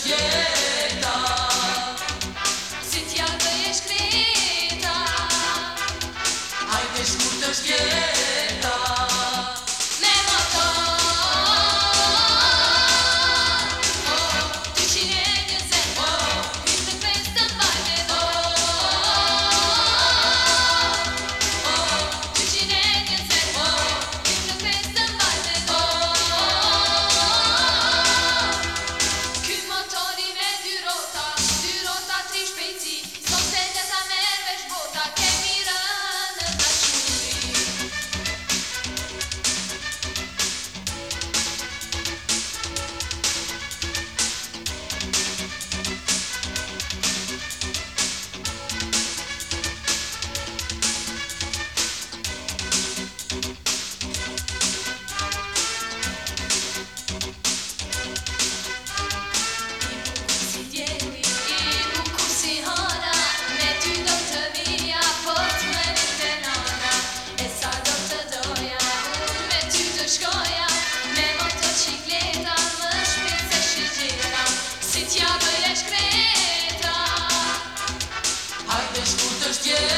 yeah. yeah.